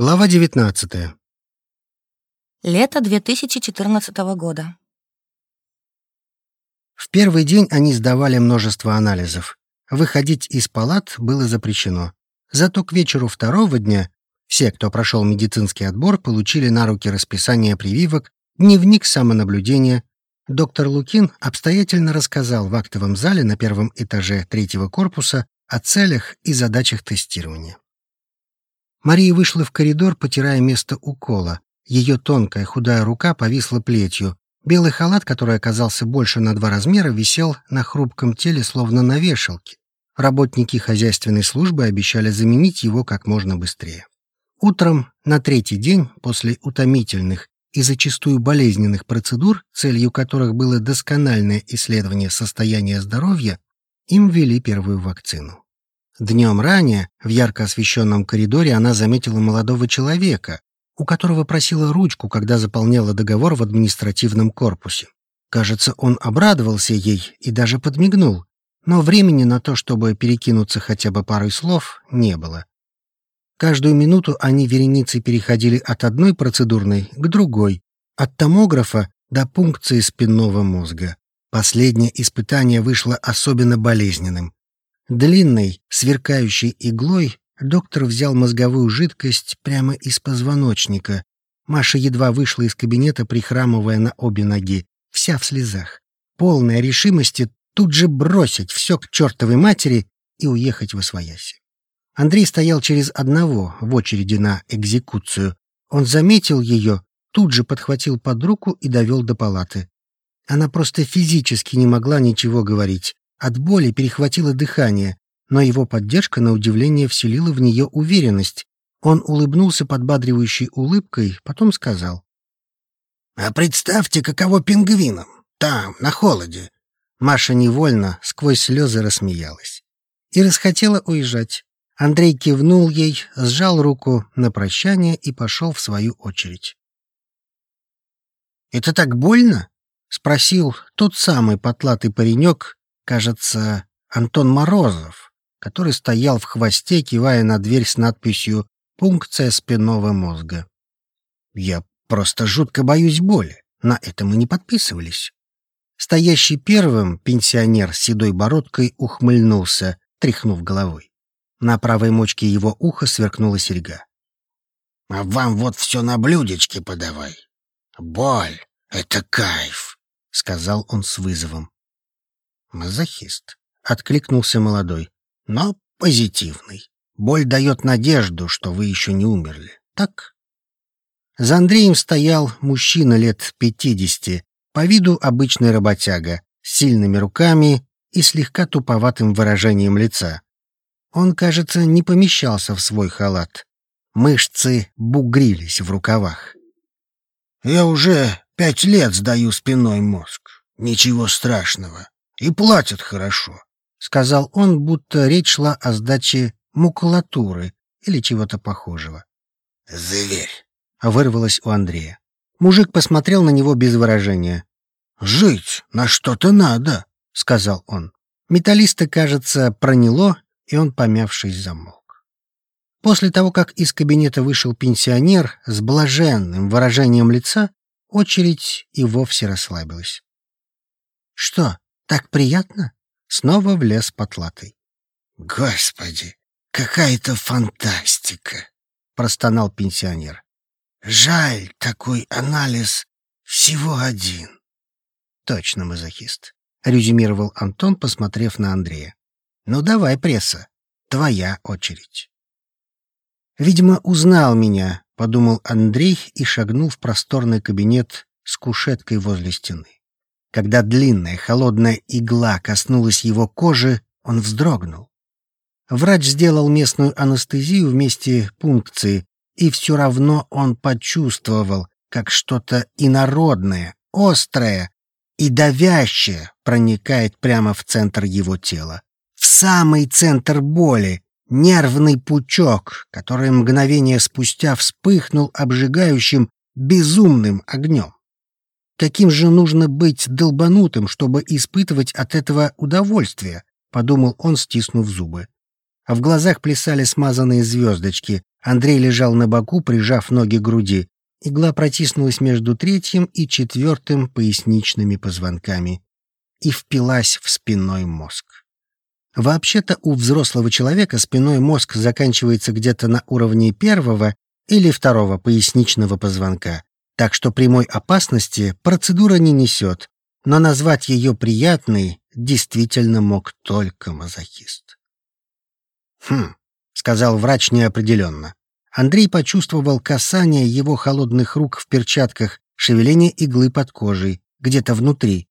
Глава 19. Лето 2014 года. В первый день они сдавали множество анализов. Выходить из палат было запрещено. Зато к вечеру второго дня все, кто прошел медицинский отбор, получили на руки расписание прививок, дневник самонаблюдения. Доктор Лукин обстоятельно рассказал в актовом зале на первом этаже третьего корпуса о целях и задачах тестирования. Мария вышла в коридор, потирая место укола. Ее тонкая худая рука повисла плетью. Белый халат, который оказался больше на два размера, висел на хрупком теле, словно на вешалке. Работники хозяйственной службы обещали заменить его как можно быстрее. Утром, на третий день, после утомительных и зачастую болезненных процедур, целью которых было доскональное исследование состояния здоровья, им ввели первую вакцину. Днем ранее в ярко освещенном коридоре она заметила молодого человека, у которого просила ручку, когда заполняла договор в административном корпусе. Кажется, он обрадовался ей и даже подмигнул, но времени на то, чтобы перекинуться хотя бы парой слов, не было. Каждую минуту они вереницей переходили от одной процедурной к другой, от томографа до пункции спинного мозга. Последнее испытание вышло особенно болезненным. Длинной, сверкающей иглой доктор взял мозговую жидкость прямо из позвоночника. Маша едва вышла из кабинета, прихрамывая на обе ноги, вся в слезах. Полная решимости тут же бросить все к чертовой матери и уехать в Освояси. Андрей стоял через одного в очереди на экзекуцию. Он заметил ее, тут же подхватил под руку и довел до палаты. Она просто физически не могла ничего говорить. От боли перехватило дыхание, но его поддержка, на удивление, вселила в нее уверенность. Он улыбнулся подбадривающей улыбкой, потом сказал. «А представьте, каково пингвинам, там, на холоде». Маша невольно, сквозь слезы рассмеялась. И расхотела уезжать. Андрей кивнул ей, сжал руку на прощание и пошел в свою очередь. «Это так больно?» — спросил тот самый потлатый паренек, кажется, Антон Морозов, который стоял в хвосте, кивая на дверь с надписью «Пункция спинного мозга». Я просто жутко боюсь боли. На это мы не подписывались. Стоящий первым пенсионер с седой бородкой ухмыльнулся, тряхнув головой. На правой мочке его уха сверкнула серьга. «А вам вот все на блюдечке подавай. Боль — это кайф», — сказал он с вызовом. «Мазохист», — откликнулся молодой, — «но позитивный. Боль дает надежду, что вы еще не умерли, так?» За Андреем стоял мужчина лет пятидесяти, по виду обычный работяга, с сильными руками и слегка туповатым выражением лица. Он, кажется, не помещался в свой халат. Мышцы бугрились в рукавах. «Я уже пять лет сдаю спиной мозг. Ничего страшного. И платят хорошо», — сказал он, будто речь шла о сдаче макулатуры или чего-то похожего. «Зверь», — вырвалось у Андрея. Мужик посмотрел на него без выражения. «Жить на что-то надо», — сказал он. Металлиста, кажется, проняло, и он, помявшись, замолк. После того, как из кабинета вышел пенсионер с блаженным выражением лица, очередь и вовсе расслабилась. «Что, так приятно?» Снова влез потлатый. «Господи, какая-то фантастика!» — простонал пенсионер. «Жаль, такой анализ всего один». «Точно мазохист», — резюмировал Антон, посмотрев на Андрея. «Ну давай, пресса, твоя очередь». «Видимо, узнал меня», — подумал Андрей и шагнул в просторный кабинет с кушеткой возле стены. Когда длинная холодная игла коснулась его кожи, он вздрогнул. Врач сделал местную анестезию вместе пункции, и все равно он почувствовал, как что-то инородное, острое и давящее проникает прямо в центр его тела. В самый центр боли, нервный пучок, который мгновение спустя вспыхнул обжигающим, безумным огнем. Каким же нужно быть долбанутым, чтобы испытывать от этого удовольствие, подумал он, стиснув зубы. А в глазах плясали смазанные звездочки, Андрей лежал на боку, прижав ноги к груди. Игла протиснулась между третьим и четвертым поясничными позвонками и впилась в спинной мозг. Вообще-то у взрослого человека спинной мозг заканчивается где-то на уровне первого или второго поясничного позвонка, так что прямой опасности процедура не несет, но назвать ее приятной действительно мог только мазохист. «Хм», — сказал врач неопределенно. Андрей почувствовал касание его холодных рук в перчатках, шевеление иглы под кожей, где-то внутри.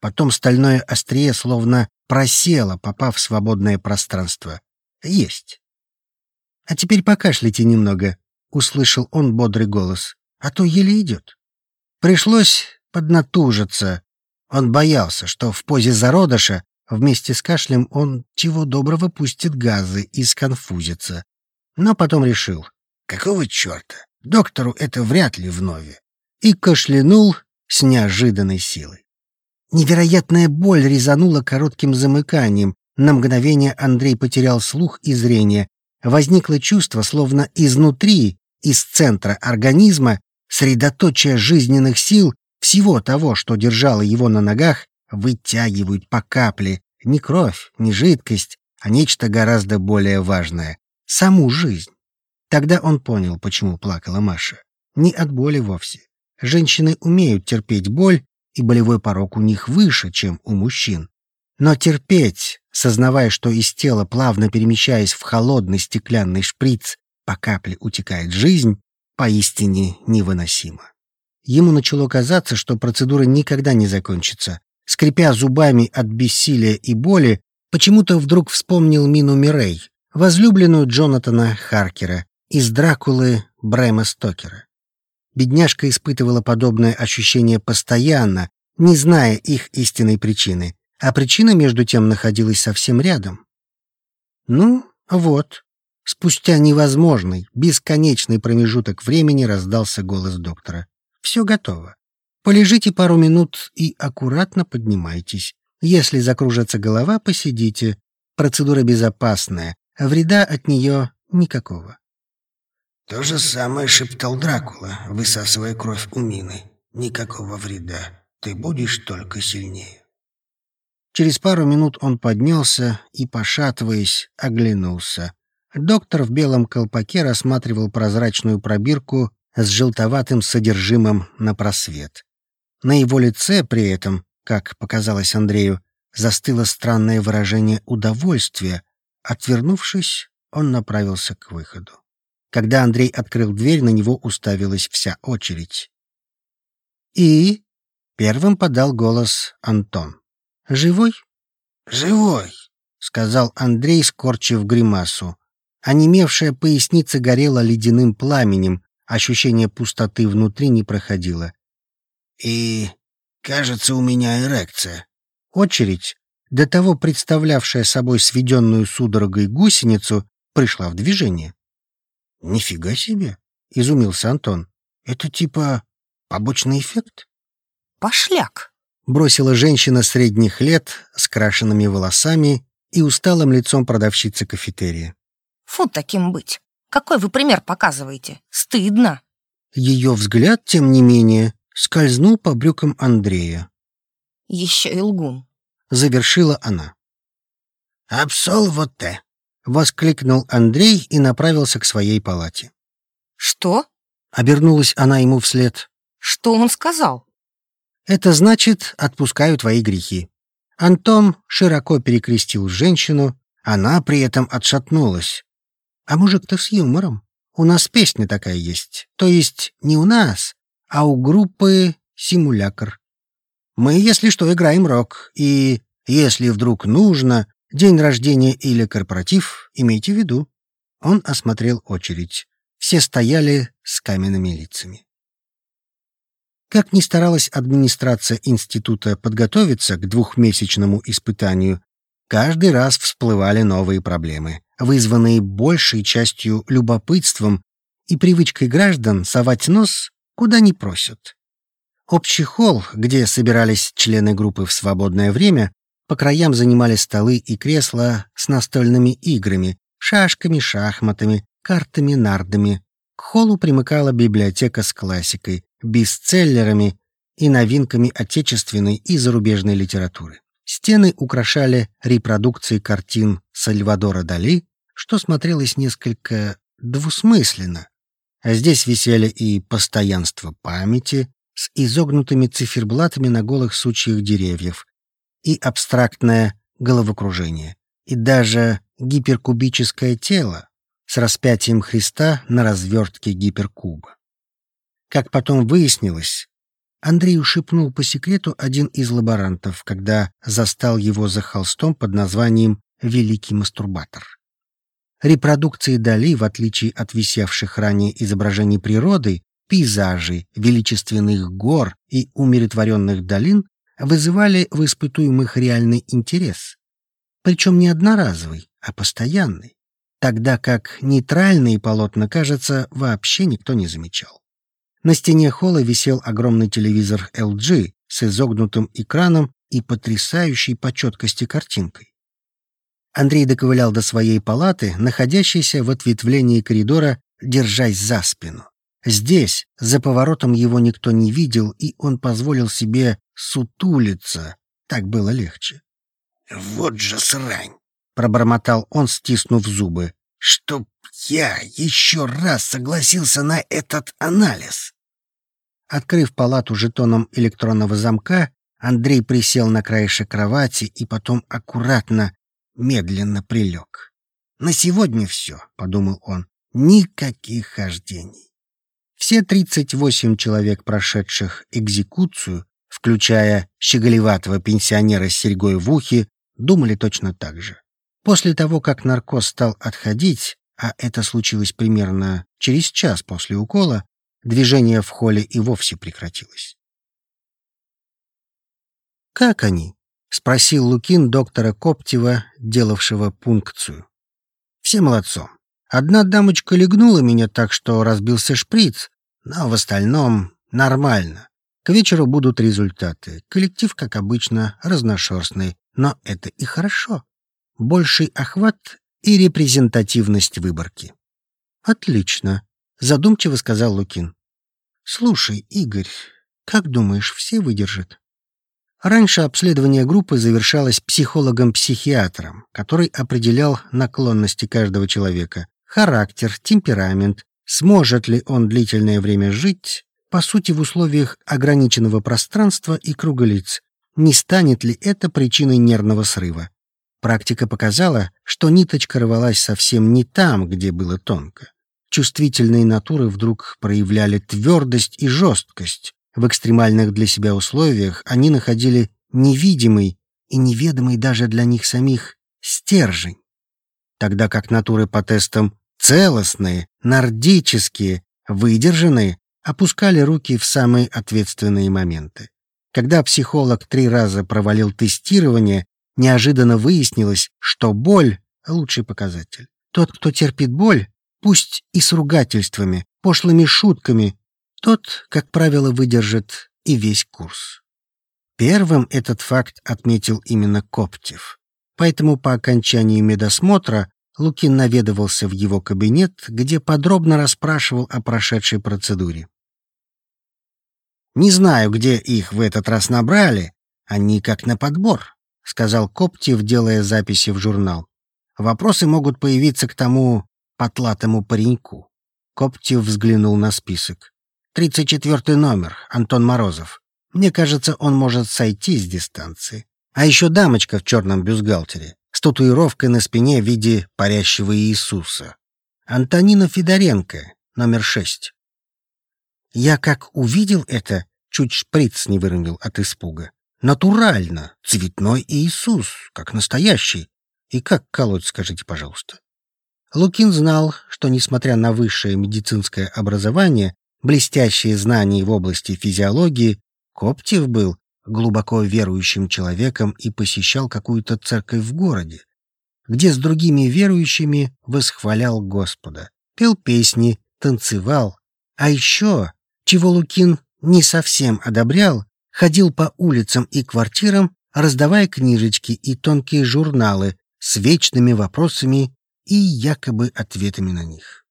Потом стальное острие словно просело, попав в свободное пространство. Есть. «А теперь покашляйте немного», — услышал он бодрый голос. «А то еле идет». Пришлось поднатужиться. Он боялся, что в позе зародыша вместе с кашлем он чего доброго пустит газы и сконфузится. Но потом решил, Какого черта? Доктору это вряд ли вновь. И кашлянул с неожиданной силой. Невероятная боль резанула коротким замыканием. На мгновение Андрей потерял слух и зрение. Возникло чувство, словно изнутри, из центра организма, средоточие жизненных сил, всего того, что держало его на ногах, вытягивают по капле не кровь, не жидкость, а нечто гораздо более важное — саму жизнь. Тогда он понял, почему плакала Маша. Не от боли вовсе. Женщины умеют терпеть боль, и болевой порог у них выше, чем у мужчин. Но терпеть, сознавая, что из тела, плавно перемещаясь в холодный стеклянный шприц, по капле утекает жизнь, поистине невыносимо. Ему начало казаться, что процедура никогда не закончится. Скрипя зубами от бессилия и боли, почему-то вдруг вспомнил Мину Мирей, возлюбленную Джонатана Харкера, из Дракулы Брэма Стокера. Бедняжка испытывала подобное ощущение постоянно, не зная их истинной причины, а причина между тем находилась совсем рядом. Ну, вот. Спустя невозможный, бесконечный промежуток времени раздался голос доктора. Все готово. Полежите пару минут и аккуратно поднимайтесь. Если закружится голова, посидите. Процедура безопасная, а вреда от нее никакого. То же самое шептал Дракула, высасывая кровь у Мины. Никакого вреда. Ты будешь только сильнее. Через пару минут он поднялся и, пошатываясь, оглянулся. Доктор в белом колпаке рассматривал прозрачную пробирку с желтоватым содержимым на просвет. На его лице при этом, как показалось Андрею, застыло странное выражение удовольствия. Отвернувшись, он направился к выходу. Когда Андрей открыл дверь, на него уставилась вся очередь. «И?» — первым подал голос Антон. «Живой?» «Живой», — сказал Андрей, скорчив гримасу. Онемевшая поясница горела ледяным пламенем, ощущение пустоты внутри не проходило. «И, кажется, у меня эрекция». Очередь, до того представлявшая собой сведенную судорогой гусеницу, пришла в движение. «Нифига себе!» — изумился Антон. «Это типа побочный эффект?» «Пошляк!» — бросила женщина средних лет с крашенными волосами и усталым лицом продавщицы кафетерия. «Фу, таким быть! Какой вы пример показываете? Стыдно!» Ее взгляд, тем не менее, скользнул по брюкам Андрея. «Еще и лгун!» — завершила она. «Абсол вот те!» — воскликнул Андрей и направился к своей палате. «Что?» — обернулась она ему вслед. «Что он сказал?» «Это значит, отпускаю твои грехи». Антон широко перекрестил женщину, она при этом отшатнулась. «А мужик-то с юмором. У нас песня такая есть. То есть не у нас, а у группы «Симулякр». Мы, если что, играем рок, и если вдруг нужно, День рождения или корпоратив, имейте в виду. Он осмотрел очередь. Все стояли с каменными лицами. Как ни старалась администрация института подготовиться к двухмесячному испытанию, каждый раз всплывали новые проблемы, вызванные большей частью любопытством и привычкой граждан совать нос куда не просят. Общий холл, где собирались члены группы в свободное время, по краям занимали столы и кресла с настольными играми, шашками, шахматами, картами, нардами. К холлу примыкала библиотека с классикой, бестселлерами и новинками отечественной и зарубежной литературы. Стены украшали репродукции картин Сальвадора Дали, что смотрелось несколько двусмысленно. А здесь висели и постоянство памяти с изогнутыми циферблатами на голых сучьях деревьев, и абстрактное головокружение, и даже гиперкубическое тело с распятием Христа на развертке гиперкуба. Как потом выяснилось, Андрей ушепнул по секрету один из лаборантов, когда застал его за холстом под названием «Великий мастурбатор». Репродукции Дали, в отличие от висевших ранее изображений природы, пейзажей, величественных гор и умиротворенных долин вызывали в испытуемых реальный интерес. Причем не одноразовый, а постоянный, тогда как нейтральные полотна, кажется, вообще никто не замечал. На стене холла висел огромный телевизор LG с изогнутым экраном и потрясающей по четкости картинкой. Андрей доковылял до своей палаты, находящейся в ответвлении коридора, держась за спину. Здесь, за поворотом, его никто не видел, и он позволил себе сутулиться. Так было легче. «Вот же срань!» — пробормотал он, стиснув зубы. «Чтоб я еще раз согласился на этот анализ!» Открыв палату жетоном электронного замка, Андрей присел на краешек кровати и потом аккуратно, медленно прилег. «На сегодня все», — подумал он, — «никаких хождений». Все 38 человек, прошедших экзекуцию, включая щеголеватого пенсионера с серьгой в ухе, думали точно так же. После того, как наркоз стал отходить, а это случилось примерно через час после укола, движение в холле и вовсе прекратилось. «Как они?» — спросил Лукин доктора Коптева, делавшего пункцию. «Все молодцом. Одна дамочка легнула меня так, что разбился шприц, но в остальном нормально. К вечеру будут результаты. Коллектив, как обычно, разношерстный, но это и хорошо. Больший охват и репрезентативность выборки. Отлично, задумчиво сказал Лукин. Слушай, Игорь, как думаешь, все выдержат? Раньше обследование группы завершалось психологом-психиатром, который определял наклонности каждого человека, характер, темперамент, сможет ли он длительное время жить, по сути, в условиях ограниченного пространства и круга лиц, не станет ли это причиной нервного срыва. Практика показала, что ниточка рвалась совсем не там, где было тонко. Чувствительные натуры вдруг проявляли твердость и жесткость. В экстремальных для себя условиях они находили невидимый и неведомый даже для них самих стержень. Тогда как натуры по тестам целостные, нордические, выдержанные, опускали руки в самые ответственные моменты. Когда психолог три раза провалил тестирование, неожиданно выяснилось, что боль — лучший показатель. Тот, кто терпит боль, пусть и с ругательствами, пошлыми шутками, тот, как правило, выдержит и весь курс. Первым этот факт отметил именно Коптев. Поэтому по окончании медосмотра Лукин наведывался в его кабинет, где подробно расспрашивал о прошедшей процедуре. «Не знаю, где их в этот раз набрали. Они как на подбор», — сказал Коптев, делая записи в журнал. «Вопросы могут появиться к тому потлатому пареньку». Коптев взглянул на список. «Тридцать четвертый номер, Антон Морозов. Мне кажется, он может сойти с дистанции. А еще дамочка в черном бюстгальтере с татуировкой на спине в виде парящего Иисуса. Антонина Федоренко, номер шесть. Я как увидел это, чуть шприц не выронил от испуга. Натурально, цветной Иисус, как настоящий. И как колоть, скажите, пожалуйста. Лукин знал, что, несмотря на высшее медицинское образование, блестящие знания в области физиологии, Коптев был глубоко верующим человеком и посещал какую-то церковь в городе, где с другими верующими восхвалял Господа, пел песни, танцевал, а еще, чего Лукин не совсем одобрял, ходил по улицам и квартирам, раздавая книжечки и тонкие журналы с вечными вопросами и якобы ответами на них.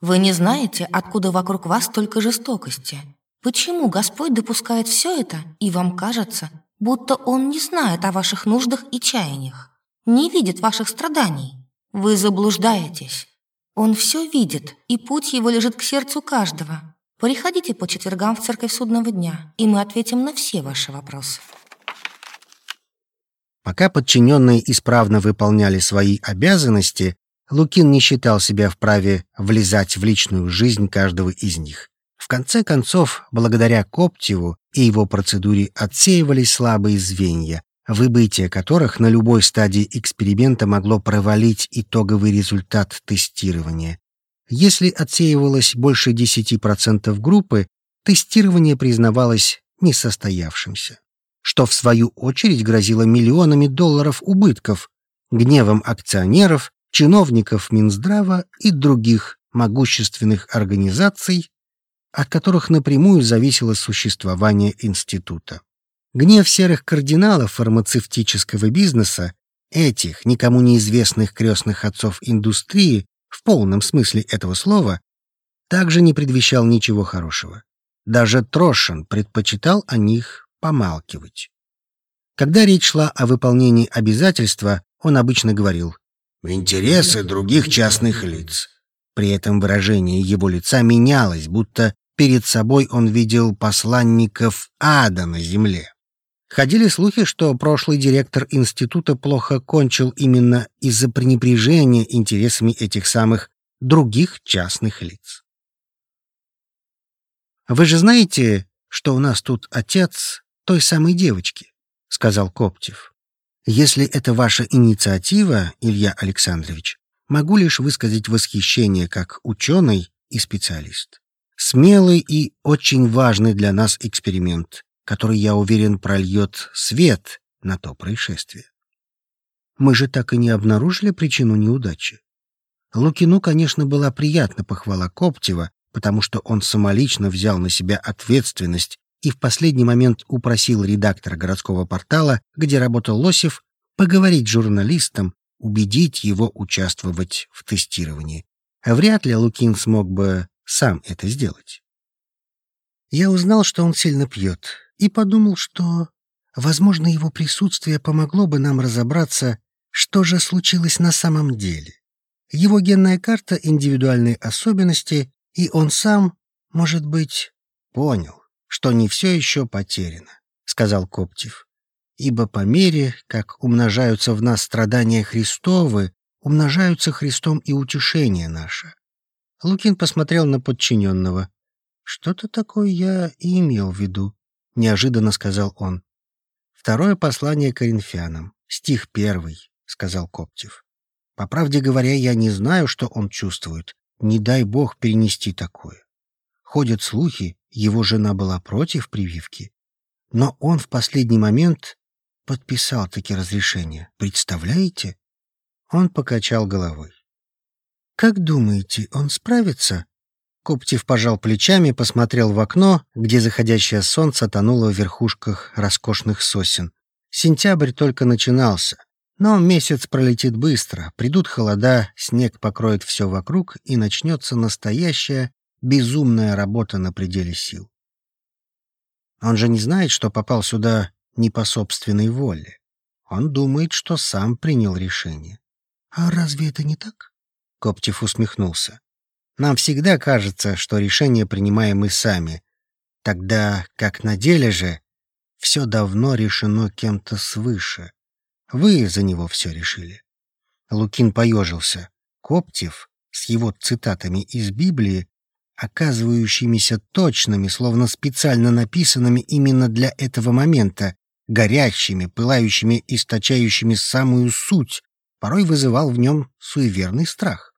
Вы не знаете, откуда вокруг вас столько жестокости. Почему Господь допускает все это, и вам кажется, будто Он не знает о ваших нуждах и чаяниях, не видит ваших страданий? Вы заблуждаетесь. Он все видит, и путь его лежит к сердцу каждого. Приходите по четвергам в церковь судного дня, и мы ответим на все ваши вопросы. Пока подчиненные исправно выполняли свои обязанности, Лукин не считал себя вправе влезать в личную жизнь каждого из них. В конце концов, благодаря Коптеву и его процедуре отсеивались слабые звенья, выбытие которых на любой стадии эксперимента могло провалить итоговый результат тестирования. Если отсеивалось больше 10% группы, тестирование признавалось несостоявшимся, что в свою очередь грозило миллионами долларов убытков, гневом акционеров, чиновников Минздрава и других могущественных организаций, от которых напрямую зависело существование института. Гнев серых кардиналов фармацевтического бизнеса, этих никому неизвестных крестных отцов индустрии, в полном смысле этого слова, также не предвещал ничего хорошего. Даже Трошин предпочитал о них помалкивать. Когда речь шла о выполнении обязательства, он обычно говорил «в интересы других частных лиц». При этом выражение его лица менялось, будто Перед собой он видел посланников ада на земле. Ходили слухи, что прошлый директор института плохо кончил именно из-за пренебрежения интересами этих самых других частных лиц. «Вы же знаете, что у нас тут отец той самой девочки?» — сказал Коптев. «Если это ваша инициатива, Илья Александрович, могу лишь высказать восхищение как ученый и специалист. Смелый и очень важный для нас эксперимент, который, я уверен, прольет свет на то происшествие. Мы же так и не обнаружили причину неудачи. Лукину, конечно, была приятна похвала Коптева, потому что он самолично взял на себя ответственность и в последний момент упросил редактора городского портала, где работал Лосев, поговорить с журналистом, убедить его участвовать в тестировании. Вряд ли Лукин смог бы сам это сделать. Я узнал, что он сильно пьет, и подумал, что, возможно, его присутствие помогло бы нам разобраться, что же случилось на самом деле. Его генная карта, индивидуальные особенности, и он сам, может быть, понял, что не все еще потеряно, — сказал Коптев. Ибо по мере, как умножаются в нас страдания Христовы, умножаются Христом и утешение наше. Лукин посмотрел на подчиненного. «Что-то такое я и имел в виду», — неожиданно сказал он. «Второе послание коринфянам, стих первый», — сказал Коптев. «По правде говоря, я не знаю, что он чувствует. Не дай бог перенести такое. Ходят слухи, его жена была против прививки. Но он в последний момент подписал таки разрешение. Представляете?» Он покачал головой. «Как думаете, он справится?» Коптев пожал плечами, посмотрел в окно, где заходящее солнце тонуло в верхушках роскошных сосен. Сентябрь только начинался, но месяц пролетит быстро, придут холода, снег покроет все вокруг, и начнется настоящая безумная работа на пределе сил. Он же не знает, что попал сюда не по собственной воле. Он думает, что сам принял решение. А разве это не так? Коптев усмехнулся. Нам всегда кажется, что решение принимаем мы сами. Тогда, как на деле же, все давно решено кем-то свыше. Вы за него все решили. Лукин поежился. Коптев с его цитатами из Библии, оказывающимися точными, словно специально написанными именно для этого момента, горящими, пылающими, источающими самую суть, порой вызывал в нем суеверный страх.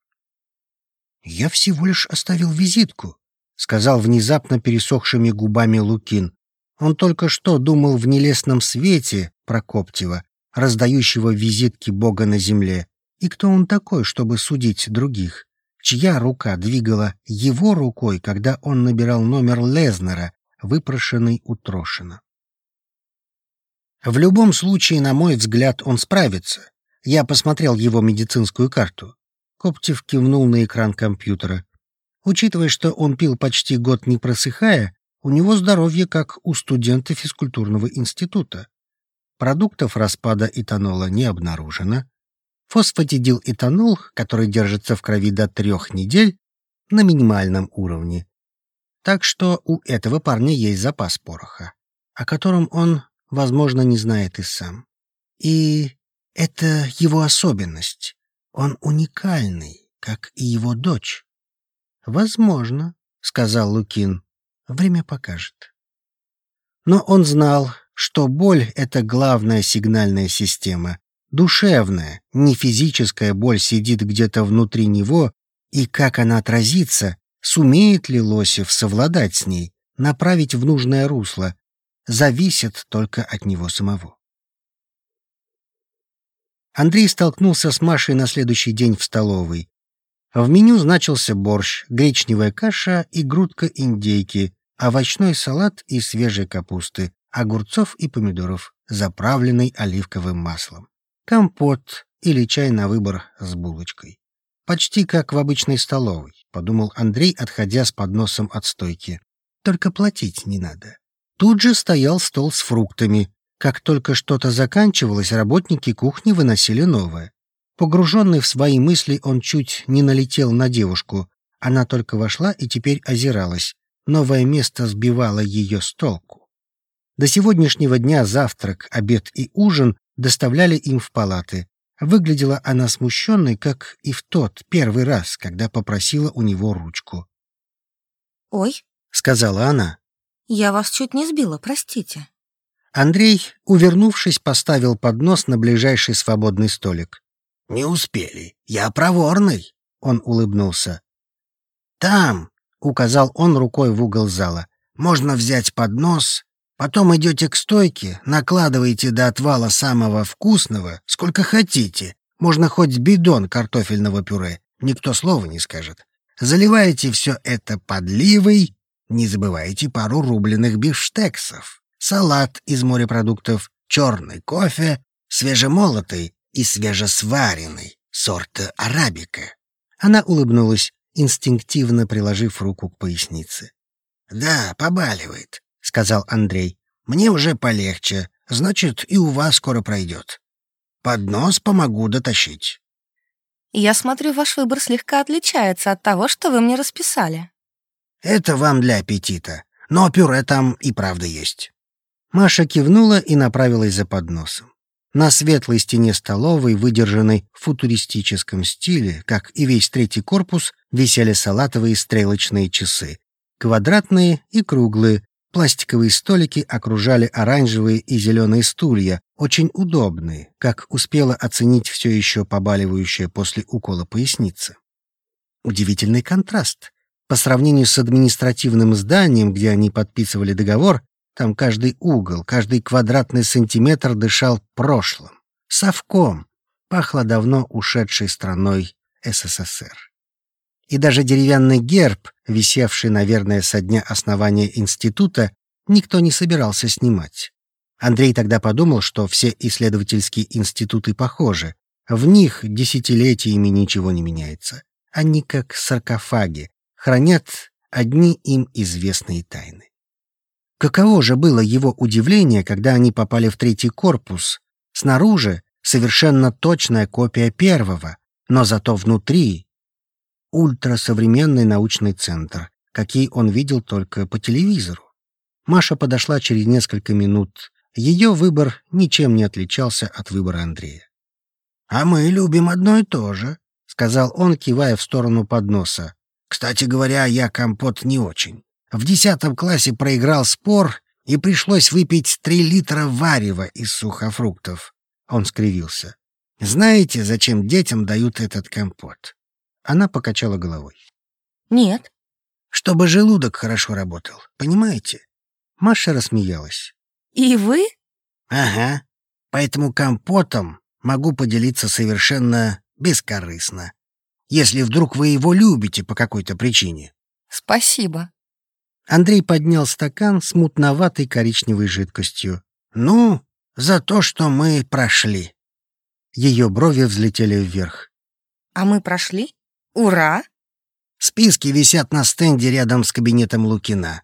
«Я всего лишь оставил визитку», — сказал внезапно пересохшими губами Лукин. Он только что думал в нелестном свете про Коптева, раздающего визитки Бога на земле. И кто он такой, чтобы судить других? Чья рука двигала его рукой, когда он набирал номер Лезнера, выпрошенный у Трошина? В любом случае, на мой взгляд, он справится. Я посмотрел его медицинскую карту. Коптев кивнул на экран компьютера. Учитывая, что он пил почти год не просыхая, у него здоровье как у студента физкультурного института. Продуктов распада этанола не обнаружено. Фосфатидилэтанол, который держится в крови до трех недель, на минимальном уровне. Так что у этого парня есть запас пороха, о котором он, возможно, не знает и сам. И это его особенность. Он уникальный, как и его дочь. Возможно, сказал Лукин. Время покажет. Но он знал, что боль это главная сигнальная система, душевная, не физическая боль сидит где-то внутри него, и как она отразится, сумеет ли Лосев совладать с ней, направить в нужное русло, зависит только от него самого. Андрей столкнулся с Машей на следующий день в столовой. В меню значился борщ, гречневая каша и грудка индейки, овощной салат из свежей капусты, огурцов и помидоров, заправленный оливковым маслом, компот или чай на выбор с булочкой. Почти как в обычной столовой, подумал Андрей, отходя с подносом от стойки. Только платить не надо. Тут же стоял стол с фруктами, как только что-то заканчивалось, работники кухни выносили новое. Погруженный в свои мысли, он чуть не налетел на девушку. Она только вошла и теперь озиралась. Новое место сбивало ее с толку. До сегодняшнего дня завтрак, обед и ужин доставляли им в палаты. Выглядела она смущенной, как и в тот первый раз, когда попросила у него ручку. «Ой», — сказала она. «Я вас чуть не сбила, простите». Андрей, увернувшись, поставил поднос на ближайший свободный столик. «Не успели. Я проворный», — он улыбнулся. «Там», — указал он рукой в угол зала, — «можно взять поднос, потом идете к стойке, накладываете до отвала самого вкусного, сколько хотите, можно хоть бидон картофельного пюре, никто слова не скажет. Заливаете все это подливой, не забывайте пару рубленых бифштексов салат из морепродуктов, черный кофе, свежемолотый и свежесваренный, сорта арабика. Она улыбнулась, инстинктивно приложив руку к пояснице. «Да, побаливает», — сказал Андрей. «Мне уже полегче, значит, и у вас скоро пройдет. Поднос помогу дотащить». «Я смотрю, ваш выбор слегка отличается от того, что вы мне расписали». «Это вам для аппетита, но пюре там и правда есть». Маша кивнула и направилась за подносом. На светлой стене столовой, выдержанной в футуристическом стиле, как и весь третий корпус, висели салатовые стрелочные часы. Квадратные и круглые, пластиковые столики окружали оранжевые и зеленые стулья, очень удобные, как успела оценить все еще побаливающая после укола поясница. Удивительный контраст. По сравнению с административным зданием, где они подписывали договор, там каждый угол, каждый квадратный сантиметр дышал прошлым, совком, пахло давно ушедшей страной СССР. И даже деревянный герб, висевший, наверное, со дня основания института, никто не собирался снимать. Андрей тогда подумал, что все исследовательские институты похожи. В них десятилетиями ничего не меняется. Они как саркофаги, хранят одни им известные тайны. Каково же было его удивление, когда они попали в третий корпус. Снаружи совершенно точная копия первого, но зато внутри ультрасовременный научный центр, какие он видел только по телевизору. Маша подошла через несколько минут. Ее выбор ничем не отличался от выбора Андрея. «А мы любим одно и то же», — сказал он, кивая в сторону подноса. «Кстати говоря, я компот не очень. В десятом классе проиграл спор, и пришлось выпить три литра варева из сухофруктов. Он скривился. Знаете, зачем детям дают этот компот? Она покачала головой. Нет. Чтобы желудок хорошо работал, понимаете? Маша рассмеялась. И вы? Ага. Поэтому компотом могу поделиться совершенно бескорыстно. Если вдруг вы его любите по какой-то причине. Спасибо. Андрей поднял стакан с мутноватой коричневой жидкостью. «Ну, за то, что мы прошли». Ее брови взлетели вверх. «А мы прошли? Ура!» Списки висят на стенде рядом с кабинетом Лукина.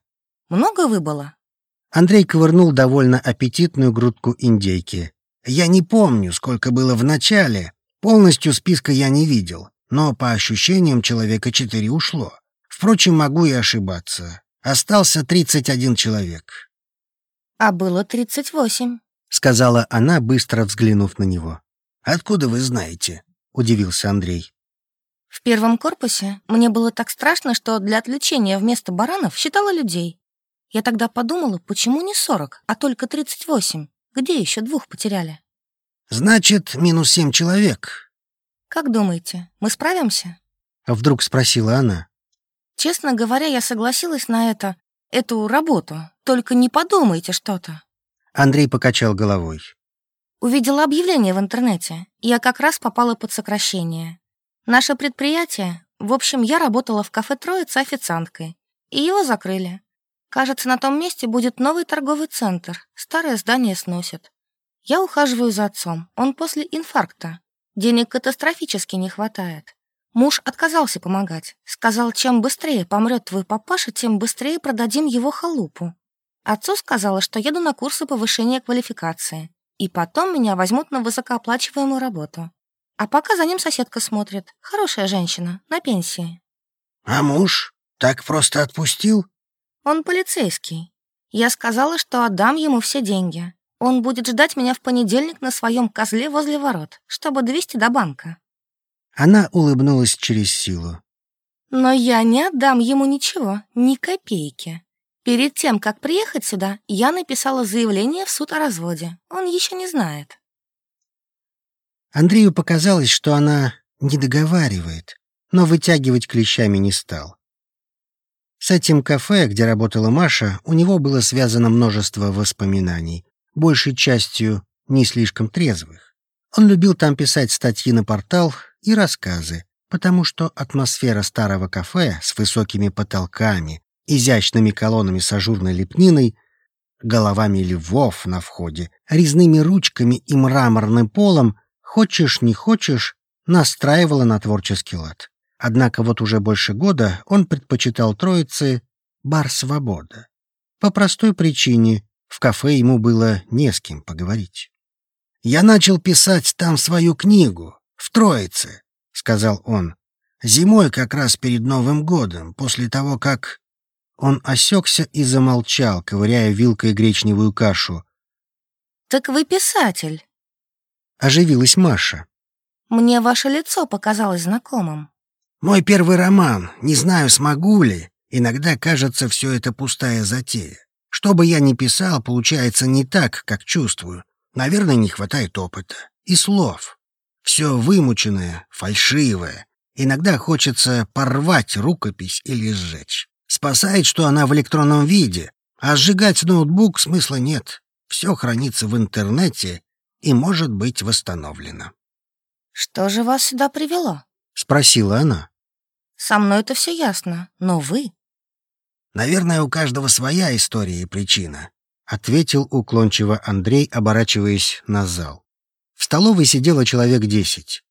Много выбыло? Андрей ковырнул довольно аппетитную грудку индейки. Я не помню, сколько было в начале. Полностью списка я не видел, но по ощущениям человека четыре ушло. Впрочем, могу и ошибаться. Остался 31 человек. А было 38, сказала она, быстро взглянув на него. Откуда вы знаете? удивился Андрей. В первом корпусе мне было так страшно, что для отвлечения вместо баранов считала людей. Я тогда подумала, почему не 40, а только 38? Где еще двух потеряли? Значит, минус семь человек. Как думаете, мы справимся? Вдруг спросила она. Честно говоря, я согласилась на это, эту работу. Только не подумайте что-то. Андрей покачал головой. Увидела объявление в интернете. Я как раз попала под сокращение. Наше предприятие, в общем, я работала в кафе «Троица» официанткой. И его закрыли. Кажется, на том месте будет новый торговый центр. Старое здание сносят. Я ухаживаю за отцом. Он после инфаркта. Денег катастрофически не хватает. Муж отказался помогать. Сказал, чем быстрее помрет твой папаша, тем быстрее продадим его халупу. Отцу сказала, что еду на курсы повышения квалификации. И потом меня возьмут на высокооплачиваемую работу. А пока за ним соседка смотрит. Хорошая женщина, на пенсии. А муж так просто отпустил? Он полицейский. Я сказала, что отдам ему все деньги. Он будет ждать меня в понедельник на своем козле возле ворот, чтобы довести до банка. Она улыбнулась через силу. Но я не отдам ему ничего, ни копейки. Перед тем, как приехать сюда, я написала заявление в суд о разводе. Он еще не знает. Андрею показалось, что она не договаривает, но вытягивать клещами не стал. С этим кафе, где работала Маша, у него было связано множество воспоминаний, большей частью не слишком трезвых. Он любил там писать статьи на портал и рассказы, потому что атмосфера старого кафе с высокими потолками, изящными колоннами с ажурной лепниной, головами львов на входе, резными ручками и мраморным полом, хочешь не хочешь, настраивала на творческий лад. Однако вот уже больше года он предпочитал Троице бар «Свобода». По простой причине в кафе ему было не с кем поговорить. «Я начал писать там свою книгу, в Троице», — сказал он. «Зимой, как раз перед Новым годом, после того, как...» Он осекся и замолчал, ковыряя вилкой гречневую кашу. «Так вы писатель?» Оживилась Маша. «Мне ваше лицо показалось знакомым». Мой первый роман, не знаю, смогу ли, иногда кажется все это пустая затея. Что бы я ни писал, получается не так, как чувствую. Наверное, не хватает опыта и слов. Все вымученное, фальшивое. Иногда хочется порвать рукопись или сжечь. Спасает, что она в электронном виде, а сжигать ноутбук смысла нет. Все хранится в интернете и может быть восстановлено. «Что же вас сюда привело?» — спросила она. «Со мной это все ясно, но вы...» «Наверное, у каждого своя история и причина», — ответил уклончиво Андрей, оборачиваясь на зал. В столовой сидело человек десять.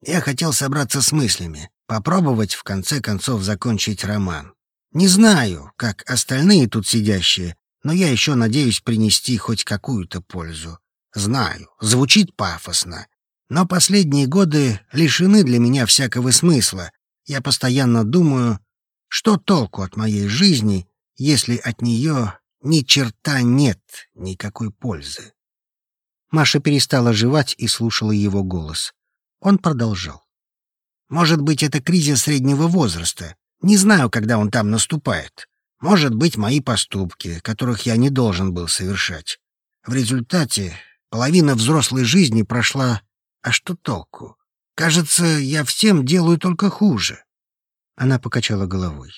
«Я хотел собраться с мыслями, попробовать в конце концов закончить роман. Не знаю, как остальные тут сидящие, но я еще надеюсь принести хоть какую-то пользу. Знаю, звучит пафосно, но последние годы лишены для меня всякого смысла. Я постоянно думаю, что толку от моей жизни, если от нее ни черта нет никакой пользы. Маша перестала жевать и слушала его голос. Он продолжал. Может быть, это кризис среднего возраста. Не знаю, когда он там наступает. Может быть, мои поступки, которых я не должен был совершать. В результате половина взрослой жизни прошла а что толку? Кажется, я всем делаю только хуже. Она покачала головой.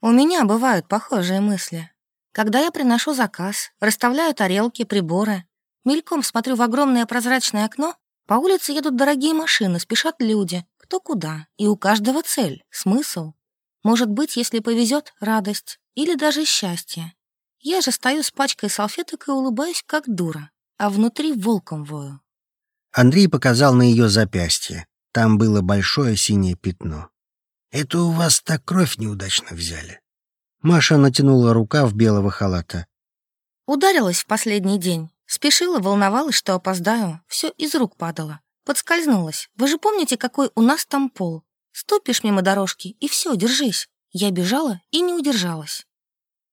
У меня бывают похожие мысли. Когда я приношу заказ, расставляю тарелки, приборы, мельком смотрю в огромное прозрачное окно, по улице едут дорогие машины, спешат люди, кто куда, и у каждого цель, смысл. Может быть, если повезет, радость или даже счастье. Я же стою с пачкой салфеток и улыбаюсь, как дура, а внутри волком вою. Андрей показал на ее запястье. Там было большое синее пятно. Это у вас так кровь неудачно взяли. Маша натянула рукав белого халата. Ударилась в последний день. Спешила, волновалась, что опоздаю. Все из рук падало. Подскользнулась. Вы же помните, какой у нас там пол? Ступишь мимо дорожки, и все, держись. Я бежала и не удержалась.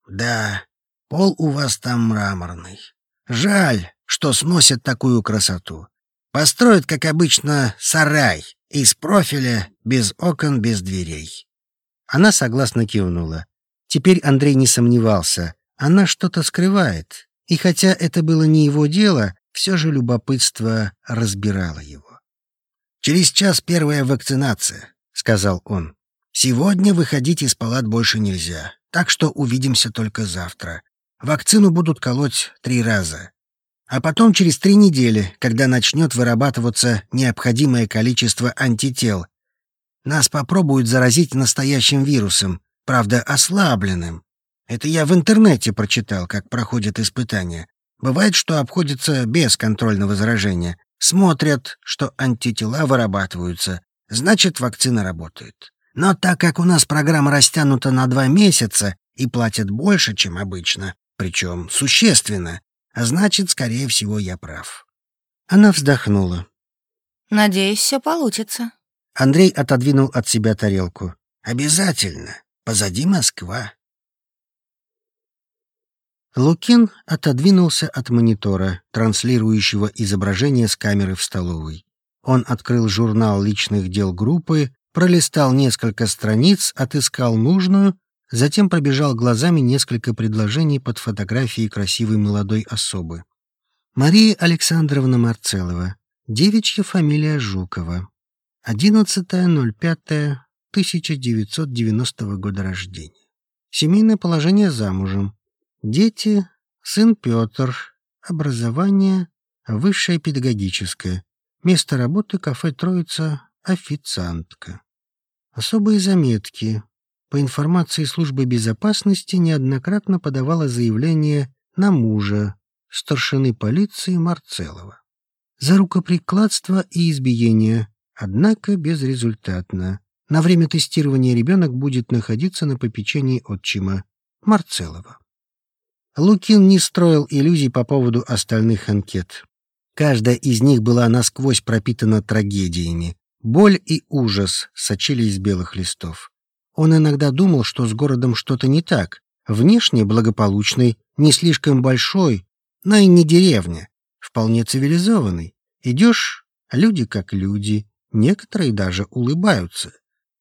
Да, пол у вас там мраморный. Жаль, что сносят такую красоту. Построят, как обычно, сарай из профиля, без окон, без дверей. Она согласно кивнула. Теперь Андрей не сомневался. Она что-то скрывает. И хотя это было не его дело, все же любопытство разбирало его. «Через час первая вакцинация», — сказал он. «Сегодня выходить из палат больше нельзя, так что увидимся только завтра. Вакцину будут колоть три раза. А потом через три недели, когда начнет вырабатываться необходимое количество антител. Нас попробуют заразить настоящим вирусом, правда, ослабленным. Это я в интернете прочитал, как проходят испытания. Бывает, что обходится без контрольного заражения. Смотрят, что антитела вырабатываются. Значит, вакцина работает. Но так как у нас программа растянута на два месяца и платят больше, чем обычно, причем существенно, значит, скорее всего, я прав. Она вздохнула. Надеюсь, все получится. Андрей отодвинул от себя тарелку. Обязательно. Позади Москва. Лукин отодвинулся от монитора, транслирующего изображение с камеры в столовой. Он открыл журнал личных дел группы, пролистал несколько страниц, отыскал нужную, затем пробежал глазами несколько предложений под фотографией красивой молодой особы. Мария Александровна Марцелова, девичья фамилия Жукова, 11.05.1990 года рождения. Семейное положение замужем, Дети, сын Петр, образование высшее педагогическое, место работы кафе Троица, официантка. Особые заметки. По информации службы безопасности неоднократно подавала заявление на мужа, старшины полиции Марцелова. За рукоприкладство и избиение, однако безрезультатно. На время тестирования ребенок будет находиться на попечении отчима Марцелова. Лукин не строил иллюзий по поводу остальных анкет. Каждая из них была насквозь пропитана трагедиями. Боль и ужас сочились из белых листов. Он иногда думал, что с городом что-то не так. Внешне благополучный, не слишком большой, но и не деревня. Вполне цивилизованный. Идешь, люди как люди, некоторые даже улыбаются.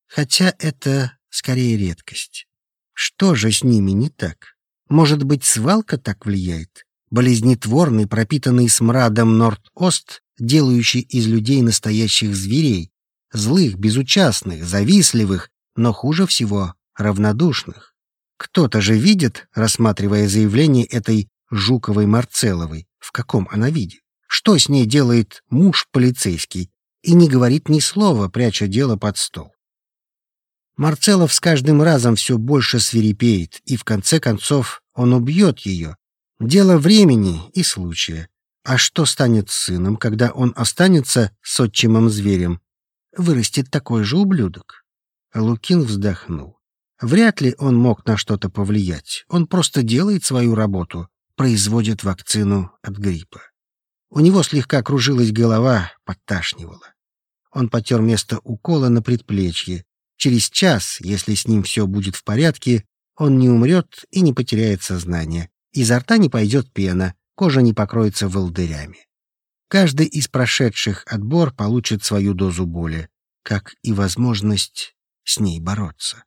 Хотя это скорее редкость. Что же с ними не так? Может быть, свалка так влияет? Болезнетворный, пропитанный смрадом Норд-Ост, делающий из людей настоящих зверей, злых, безучастных, завистливых, но хуже всего равнодушных. Кто-то же видит, рассматривая заявление этой Жуковой Марцеловой, в каком она виде. Что с ней делает муж полицейский и не говорит ни слова, пряча дело под стол. Марцелов с каждым разом все больше свирепеет, и в конце концов он убьет ее. Дело времени и случая. А что станет с сыном, когда он останется с отчимом зверем? Вырастет такой же ублюдок. Лукин вздохнул. Вряд ли он мог на что-то повлиять. Он просто делает свою работу, производит вакцину от гриппа. У него слегка кружилась голова, подташнивала. Он потер место укола на предплечье, Через час, если с ним все будет в порядке, он не умрет и не потеряет сознание. Изо рта не пойдет пена, кожа не покроется волдырями. Каждый из прошедших отбор получит свою дозу боли, как и возможность с ней бороться.